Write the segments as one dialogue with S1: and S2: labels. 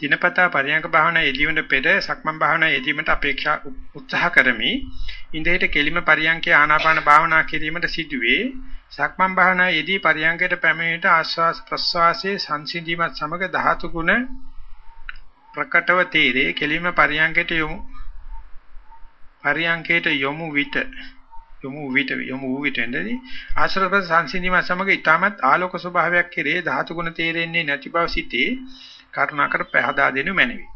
S1: දිනපතා පරියංග භාවනා යෙදීමට පෙර සක්මන් භාවනා යෙදීමට අපේක්ෂා උත්සාහ කරමි. ඉන්දේට කෙලිම පරියංගයේ ආනාපාන භාවනා කිරීමට සිදුවේ. සක්මන් භාවනා යෙදී පරියංගයට පැමිණීමට ආස්වාස් ප්‍රස්වාසයේ සංසිඳීමත් සමග ධාතු ගුණ ප්‍රකටව තීරේ කෙලිම පරියංගයට යොමු පරියංගයට යොමු විට යොමු විට යොමු විට එන්නේ ආශ්‍රව සංසිඳීම සමග ඊටමත් ආලෝක ස්වභාවයක් කෙරේ ධාතු ගුණ තේරෙන්නේ නැති බව සිටී කරුණාකර පහදා දෙනු මැනවි.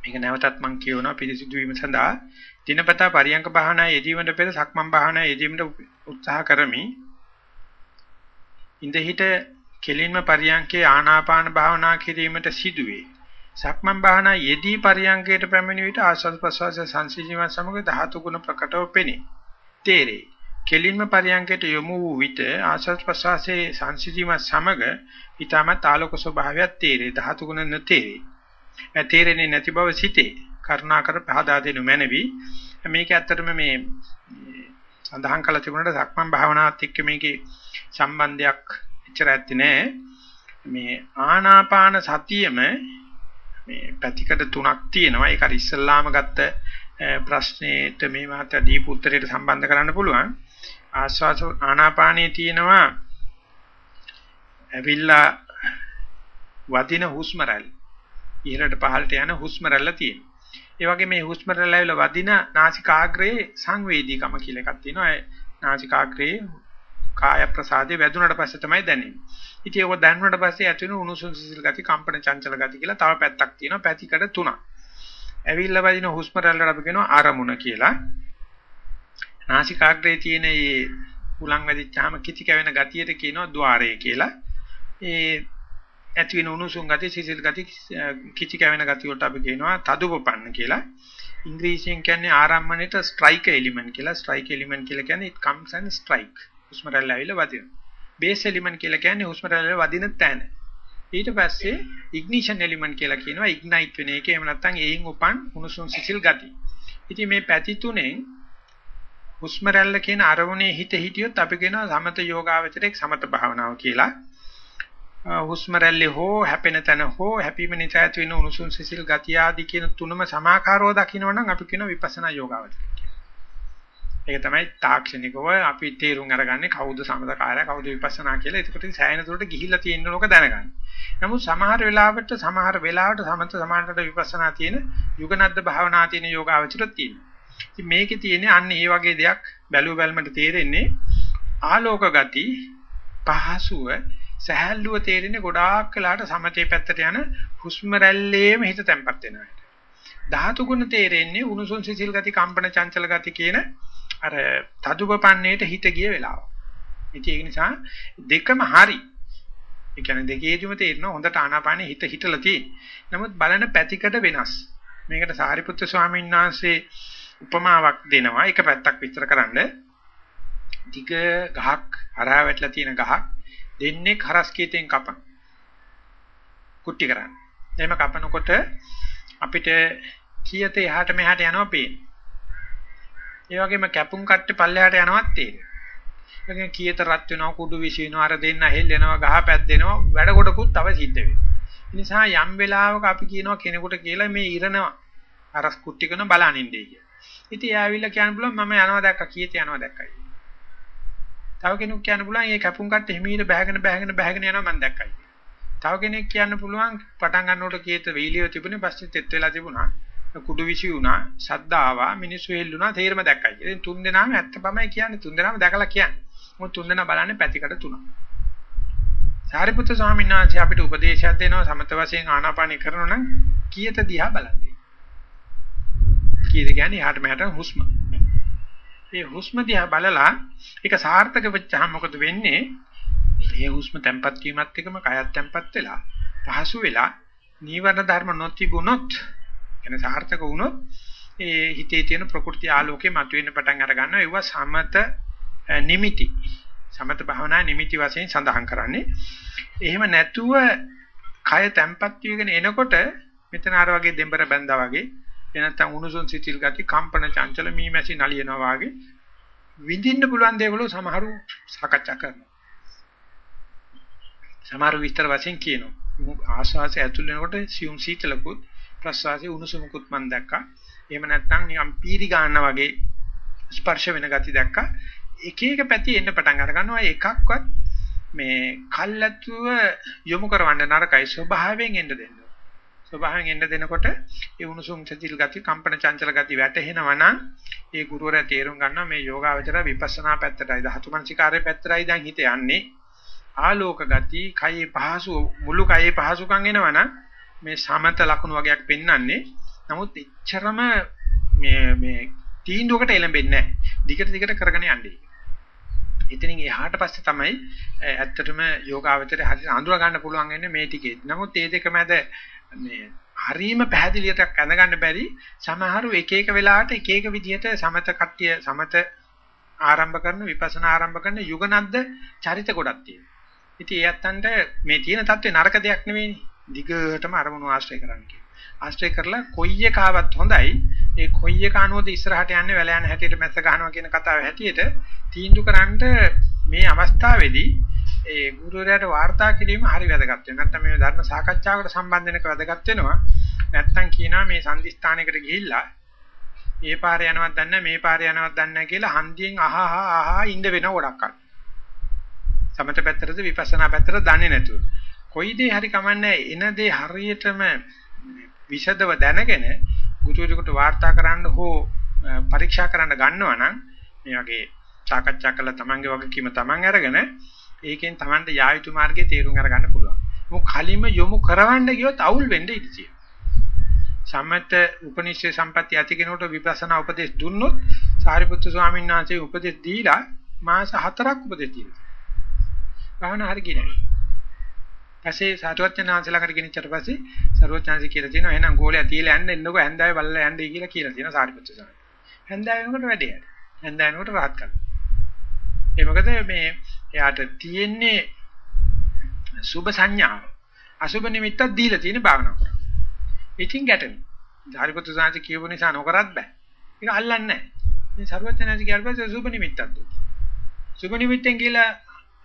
S1: මේක නැවතත් මම කියවනවා පිළිසිදු වීම සඳහා දිනපතා පරියංග භාවනා යෙදීමට පෙර සක්මන් භාවනා යෙදීමට උත්සාහ කරමි. ඉඳහිට කෙලින්ම පරියංගයේ ආනාපාන භාවනා කිරීමට සිදුවේ. සක්මන් භාවනා යෙදී පරියංගයට පැමිණි විට ආස්වාද ප්‍රසවාස සංසිඳීම සමග ධාතු ගුණ ප්‍රකටව පෙනේ. තේරේ. කෙලින්ම පරියංගයට යොමු වූ විට ආස්වාද ප්‍රසවාසයේ සංසිඳීම සමග ඊටමත් ආලෝක ස්වභාවයක් තේරේ. ධාතු ගුණ නොතේරේ. තේරෙන්නේ නැති බව සිටේ. කරුණාකර පහදා දෙනු මැනවි. මේක ඇත්තටම මේ සඳහන් කළ තිබුණාට සක්මන් භාවනාවත් එක්ක මේකේ සම්බන්ධයක් එච්චර ඇත්තේ නැහැ. මේ ආනාපාන සතියෙම මේ පැතිකඩ තුනක් තියෙනවා. ඒක අර ඉස්සල්ලාම ගත්ත ප්‍රශ්නෙට මේ මාත දීප උත්තරයට සම්බන්ධ කරන්න පුළුවන්. ආස්වාස ආනාපානයේ තියෙනවා ඇවිල්ලා වදින හුස්ම රැල්ල. ඉහළට පහළට යන හුස්ම රැල්ල තියෙනවා. ඒ වගේ මේ හුස්ම රැල්ල ඇවිල්ලා වදින නාසිකාග්‍රයේ සංවේදීකම කියලා එකක් තියෙනවා. නාසිකාග්‍රයේ කාය ප්‍රසාදේ වැදුනට පස්සේ තමයි දැනෙන්නේ. ඉතින් ඒක දැනුණට පස්සේ ඇති වෙන උණුසුම් සිසිල් ගති, කම්පන චංචල ගති කියලා තව පැත්තක් තියෙනවා. පැතිකඩ තුනක්. ඇවිල්ලා වදින හුස්ම රැල්ලට අපි කියනවා ආරමුණ කියලා. නාසිකාග්‍රයේ තියෙන මේ උලන් වැදිච්චාම කිචි කැවෙන ගතියට කියනවා ద్వාරය කියලා. ඒ ඇති වෙන උණුසුම් ගති සිසිල් ගති කිචි කැවෙන ගති වලට අපි කියනවා තදුපපන්න කියලා. ඉංග්‍රීසියෙන් කියන්නේ ආරම්මණයට ස්ට්‍රයික් එලිමන්ට් කියලා. ස්ට්‍රයික් එලිමන්ට් කියලා කියන්නේ it comes and strike. හුස්ම රැල්ල ඇවිල්ලා වදින. බේස් එලිමන්ට් කියලා කියන්නේ හුස්ම රැල්ල වදින තැන. ඊට පස්සේ ඉග්නිෂන් එලිමන්ට් කියලා කියනවා ඉග්නයිට් වෙන එක. එහෙම නැත්නම් ඒයින් උපන් උණුසුම් සිසිල් ගති. ඉතින් මේ පැති තුනෙන් හුස්ම රැල්ල කියන අරමුණේ හිත හිටියොත් අපි කියනවා සමත යෝගාවචරයේ සමත භාවනාව කියලා. හුස්ම රැල්ලේ හෝ හැපෙන තැන හෝ හැපීම නිසා ඇති වෙන උණුසුම් සිසිල් ගතිය ආදී කියන තුනම සමාකාරව දකින්නවනම් අපි කියන විපස්සනා යෝගාවචරය කියලා. ඒක තමයි තාක්ෂණිකව අපි තේරුම් අරගන්නේ කවුද සමතකාරය කවුද විපස්සනා කියලා. ඒකට සෑහෙන දුරට ගිහිල්ලා තියෙන ඕක දැනගන්න. නමුත් සමහර වෙලාවට සමහර වෙලාවට සමත සමානට විපස්සනා තියෙන යුගනද්ද භාවනා තියෙන යෝගාවචරයක් තියෙනවා. ඉතින් මේකේ තියෙන්නේ අන්න ඒ වගේ දෙයක් බැලුව බැලමට තේරෙන්නේ ආලෝක ගති පහසුව සහැල්ලුව තේරෙන්නේ ගොඩාක් වෙලාට සමතේ පැත්තට යන හුස්ම රැල්ලේම හිත තැම්පත් වෙනවා. ධාතු ගුණ තේරෙන්නේ උණුසුම් සිසිල් ගති කම්පන චංචල ගති කියන අර තදුපපන්නේට හිත ගිය වෙලාව. ඉතින් ඒක නිසා දෙකම හරි. ඒ කියන්නේ දෙකේදිම තේරෙනවා හොඳට ආනාපානෙ හිත හිටලා තියෙන්නේ. නමුත් බලන පැතිකඩ වෙනස්. මේකට සාරිපුත්‍ර ස්වාමීන් වහන්සේ උපමාවක් දෙනවා. එක පැත්තක් විස්තර කරන්න. ටික ගහක් හරහා වැටලා තියෙන ගහක් දෙන්නේ හරස් කීතෙන් කපන. කුට්ටි කරන්නේ. එහෙම කපනකොට අපිට කීයත එහාට මෙහාට යනවා පේන්නේ. ඒ වගේම කැපුම් කට්ටේ පල්ලෙහාට යනවත් තේරෙනවා. ඒකෙන් කීයත රත් වෙනවා කුඩු විසිනවා අර දෙන්න හෙල්ලෙනවා ගහ පැද්දෙනවා වැඩ කොටකුත් තව සිද්ධ වෙනවා. ඒ නිසා යම් වෙලාවක අපි කියනවා කෙනෙකුට කියලා මේ ඉරනවා අරස් කුට්ටි කරන බලනින්නේ කියලා. ඉතින් එයා ඇවිල්ලා කියන්න පුළුවන් මම යනවා දැක්කා කීයත යනවා දැක්කයි. තව කෙනෙක් කියන්න පුළුවන් මේ කැපුම් කට්ට හිමීට බහගෙන බහගෙන බහගෙන යනවා මම දැක්කයි. තව කෙනෙක් කියන්න පුළුවන් පටන් ගන්නකොට කීයත වීලිය තිබුණේ පස්සේ තෙත් වෙලා තිබුණා. කුඩු විසි වුණා, ශබ්ද ආවා, මිනිස්සු හෙල්ලුණා, තේරම දැක්කයි. ඉතින් තුන් දෙනාම ඇත්ත බමයි කියන්නේ. තුන් දෙනාම දැකලා කියන්නේ. මොකද තුන් දෙනා බලන්නේ පැතිකඩ තුනක්. සාරිපුත්‍ර ස්වාමීන් වහන්සේ අපිට උපදේශයක් දෙනවා සමත වශයෙන් ආනාපානි කරනවා නම් කීයත දිහා බලන්නේ. කීයද කියන්නේ එහාට මෙහාට හුස්ම. මේ හුස්ම දිහා බලලා ඒක සාර්ථක වෙච්චාම මොකද වෙන්නේ? මේ හුස්ම tempat වීමත් එකම කයත් tempat වෙලා පහසු වෙලා නීවරණ ධර්ම නොතිබුණොත් එන සාර්ථක වුණොත් ඒ හිතේ තියෙන ප්‍රකෘති ආලෝකේ මතුවෙන්න පටන් අර ගන්නවා ඒවා සමත නිමිති සමත භාවනා නිමිති වශයෙන් සඳහන් කරන්නේ එහෙම නැතුව කය තැම්පත් වීගෙන එනකොට මෙතන අර වගේ දෙඹර බැඳා වගේ එනත්තම් උණුසුම් සිතිල් ගති කම්පන චංචල මීමැසි නලියනවා වගේ විඳින්න පුළුවන් දේවල් සමහරු සාකච්ඡා කරනවා සමහර විස්තර වශයෙන් කියනවා ආස්වාසය ඇතුල් වෙනකොට සියුම් සීතලකුත් ප්‍රස්වාසයේ උණුසුමකුත් මම දැක්කා. එහෙම නැත්නම් නිකම් පීරි ගන්නා වගේ ස්පර්ශ වෙන ගති දැක්කා. එක එක පැති එන්න පටන් අර ගන්නවා එකක්වත් මේ කල්ැතුව යොමු කරවන්න නරකයි ස්වභාවයෙන් එන්න දෙන්න. ස්වභාවයෙන් එන්න දෙනකොට ඒ උණුසුම් සතිල් ගති කම්පන චංචල ගති වැටෙනවා නම් ඒ ගුරුවරයා තේරුම් ගන්නවා මේ යෝගාවචර විපස්සනා පැත්තටයි ධාතු මනසිකාරයේ පැත්තටයි දැන් හිත යන්නේ. ආලෝක ගති කයේ පහසු මුළු කයේ පහසුකම් එනවනම් මේ සමත ලකුණු වගේක් පෙන්වන්නේ. නමුත් එච්චරම මේ මේ තීන්දුවකට එළඹෙන්නේ නැහැ. දිගට දිගට කරගෙන යන්නේ. එතනින් එහාට පස්සේ තමයි ඇත්තටම යෝගාවචරය හරියට අඳුර ගන්න පුළුවන් වෙන්නේ මේ ටිකේ. නමුත් මේ දෙක මැද මේ හරීම පැහැදිලියට අඳගන්න බැරි සමහරු එක එක වෙලාවට එක එක විදිහට සමත කට්ටිය සමත ආරම්භ කරන විපස්සනා ආරම්භ කරන යුගනද්ද චරිත ගොඩක් තියෙනවා. ඉතින් ඒ අත්තන්ට මේ තියෙන தත්ත්වේ නරක දෙයක් නෙවෙයිනේ. දිගටම අරමුණු ආශ්‍රය කරන්න ආශ්‍රය කරලා කොයි එකාවත් හොඳයි. ඒ කොයි එක අනුවද ඉස්සරහට යන්නේ වැල යන හැටියට මැස්ස ගන්නවා කියන කතාව හැටියට තීන්දුව කරන්න මේ අවස්ථාවේදී ඒ ගුරුවරයාට වාර්තා කිරීම හරි වැදගත් වෙනවා. නැත්නම් මේ ධර්ම සාකච්ඡාවකට සම්බන්ධ වෙනක වැදගත් වෙනවා. නැත්නම් කියනවා මේ සම්දිස්ථානයකට ගිහිල්ලා ඒ පාරේ යනවත් දන්නේ මේ පාරේ යනවත් දන්නේ කියලා හන්දියෙන් අහහා අහහා ඉඳ වෙන ගොඩක් අය. සමත පැත්තටද විපස්සනා පැත්තටද දන්නේ නැතුව. කොයි දේ හරි කමන්නේ එන දේ හරියටම විෂදව දැනගෙන ගුරුවරයෙකුට වාර්තා කරන්න හෝ පරීක්ෂා කරන්න ගන්නවා නම් මේ වගේ සාකච්ඡා කළා තමන්ගේ වගකීම තමන් අරගෙන ඒකෙන් තමන්ට යා යුතු මාර්ගයේ තේරුම් අරගන්න පුළුවන්. මොක කලින්ම යොමු කරවන්න ගියොත් අවුල් වෙන්න ඉඩ තියෙනවා. සම්මත උපනිෂේ සම්පatti ඇති කෙනෙකුට විපස්සනා උපදේශ දුන්නොත් සාරිපුත්තු ස්වාමීන් වහන්සේ උපදේශ දීලා මාස 4ක් උපදේශ දීලා. භාවනා හරි කියන්නේ. පස්සේ සාරවත්ඥාන්ස ළඟට ගෙනිච්චට පස්සේ සරුවචාන්සි කියලා තියෙනවා එහෙනම් ගෝලයා තියලා යන්න එන්නකෝ හැන්දාවේ බල්ලා යන්නයි කියලා කියලා තියෙනවා සාරිපුත්‍ර ස්වාමීන්. හැන්දාවේ වෙනකොට වැඩේ යන. හැන්දාවේ වෙනකොට rahat කරනවා. ඒ මොකද මේ එයාට තියෙන්නේ සුභ සංඥාව. අසුභ නිමිත්තක් දීලා තියෙන භාවනාව කරා. ඉතින් ගැටෙනවා. සාරිපුත්‍ර ස්වාමීන් කියපු නිසා නොකරත් බෑ. ඒක අල්ලන්නේ නැහැ. මේ සරුවචාන්සි කියලාට පස්සේ සුභ නිමිත්තක් දුන්නා. සුභ නිමිත්තෙන් කියලා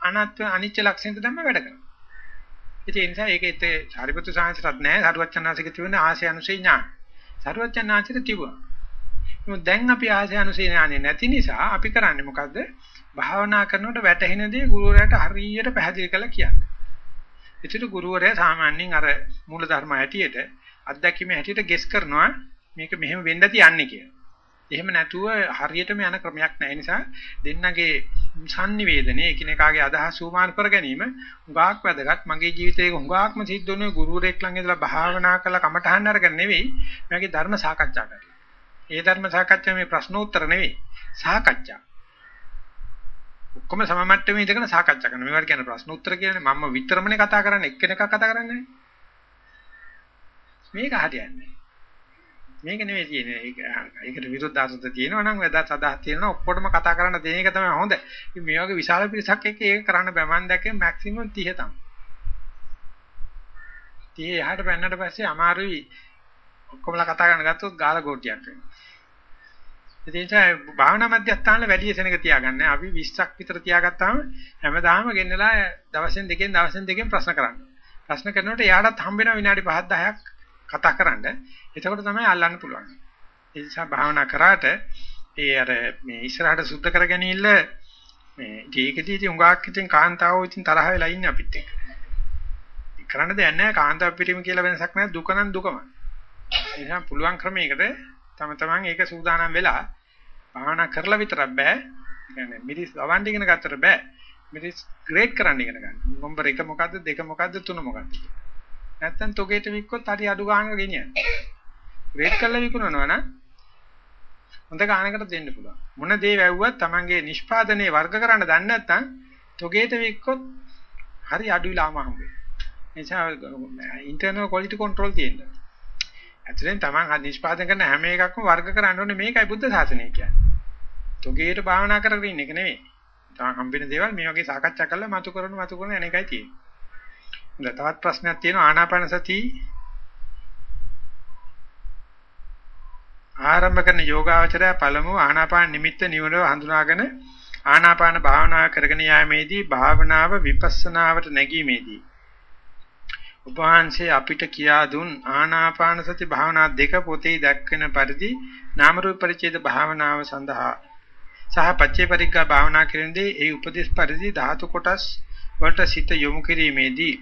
S1: අනත්ව අනිච්ච ලක්ෂණ තමයි වැඩ කරන්නේ. ඒ නිසා ඒකෙත් සාරිපුත්‍ර සාංශරත් නැහැ සරුවච්චන්නාසික තිබුණ ආශය අනුසය ඥාන. සරුවච්චන්නාසිට තිබුණා. මොකද දැන් අපි ආශය අනුසය ඥානෙ නැති නිසා අපි කරන්නේ මොකද්ද? භාවනා කරනකොට වැටහෙන දේ ගුරුවරයාට හරියට පැහැදිලි කරලා කියන්නේ. ඒකට ගුරුවරයා සාමාන්‍යයෙන් අර මූල ධර්ම හැටියට අත්දැකීම හැටියට ගෙස් කරනවා මේක මෙහෙම වෙන්න තියන්නේ කියලා. එහෙම නැතුව හරියටම යන ක්‍රමයක් නැහැ නිසා දෙන්නගේ sannivedanaye එකිනෙකාගේ අදහස් සූමාන කර ගැනීම හුඟක් වැදගත් මගේ ජීවිතේ හුඟක්ම සිද්ධ වුණේ ගුරුවරයෙක් ළඟ ඉඳලා භාවනා කරලා කමටහන් අරගෙන නෙවෙයි මගේ ධර්ම සාකච්ඡා කරලා. ඒ ධර්ම සාකච්ඡා මේ ප්‍රශ්නෝත්තර නෙවෙයි සාකච්ඡා. ඔක්කොම සම මට්ටමේ ඉඳගෙන සාකච්ඡා කරනවා. මේවට කියන්නේ ප්‍රශ්නෝත්තර කියන්නේ මම විතරමනේ කතා කරන්නේ එක්කෙනෙක්ව කතා කරන්නේ. මේක හරියන්නේ මේක නෙවෙයි තියෙන්නේ. ඒක ඒකට විරුද්ධාර්ථ තියෙනවා නම් වැදගත් අදහස් තියෙනවා ඔක්කොටම කතා කරන්න දෙන එක තමයි හොඳ. ඉතින් මේ වගේ විශාල පිරිසක් එක්ක ඒක කරන්න බෑ. මම දැක්කේ මැක්සිමම් 30 තමයි. 30 එහාට පෙන්නට පස්සේ අමාරුයි ඔක්කොමලා කතා කරන්න ගත්තොත් ගාල ගෝටියක් වෙනවා. ඒ නිසා භාවනා මධ්‍යස්ථානවල වැඩි සෙනඟ තියාගන්න. අපි 20ක් විතර තියාගත්තාම හැමදාම ගෙන්නලා දවසෙන් දෙකෙන් දවසෙන් දෙකෙන් ප්‍රශ්න කරන්න. ප්‍රශ්න කරනකොට එයාටත් හම්බ වෙන විනාඩි 5ක් 10ක් කතා කරන්න. එතකොට තමයි අල්ලන්න පුළුවන්. ඒ නිසා භාවනා කරාට ඒ අර මේ ඉස්සරහට සුද්ධ කරගැනීමල මේ ජීවිතේදී ඉතින් උඟාක් ඉතින් කාන්තාවෝ ඉතින් තරහ වෙලා ඉන්නේ අපිත් එක්ක. කරන්න දෙයක් නැහැ කාන්තාව පිටිම කියලා වෙනසක් නැහැ දුක නම් දුකම. ඒ නිසා පුළුවන් ක්‍රමයකට තම තමන් ඒක සූදානම් වෙලා භාවනා කරලා විතරක් බෑ. කියන්නේ මිරිස් වවන්න ඉගෙන ගත්තට බෑ. මිරිස් ග්‍රේඩ් කරන්න ඉගෙන ගන්න. නම්බර 1 මොකද්ද 2 මොකද්ද 3 මොකද්ද කියලා. නැත්තම් තොගේට වික්කොත් හරි අඩු ගානක ගෙනියන්න. රේට් කරලා විකුණනවා නම් හොඳ ගානකට දෙන්න පුළුවන්. මොන දේ වැව්වත් Tamange නිෂ්පාදනයේ වර්ග කරන්න දන්නේ නැත්නම් තොගේට වික්කොත් හරි අඩු විලාම හම්බෙයි. එනිසා ඉන්ටර්නල් ක්වොලිටි කන්ට්‍රෝල් තියෙනවා. ඇත්තටම Taman හරි නිෂ්පාදනය කරන හැම එකක්ම වර්ග කරන්න ඕනේ මේකයි බුද්ධ ශාසනය කියන්නේ. තොගේට භාවනා කරගෙන ඉන්න එක නෙවෙයි. තමන් හම්බෙන දේවල් මේ වගේ සාකච්ඡා කරලා මතු කරන මතු කරන එන එකයි තියෙන්නේ. හොඳ තවත් ප්‍රශ්නයක් තියෙනවා ආනාපාන සති ආරම්භ කරන යෝගාවචරය පළමුව ආනාපාන නිමිත්ත නිවනව හඳුනාගෙන ආනාපාන භාවනාව කරගෙන යාමේදී භාවනාව විපස්සනාවට නැගීමේදී උපහාංශේ අපිට කියා දුන් ආනාපාන සති භාවනා දෙක පොතේ දැක්වෙන පරිදි නාම රූප පරිච්ඡේද භාවනාව සඳහා සහ පච්චේ පරිග්ගා භාවනා කිරීමේදී ඒ උපදේශ පරිදි ධාතු කොටස් වලට සිත යොමු කිරීමේදී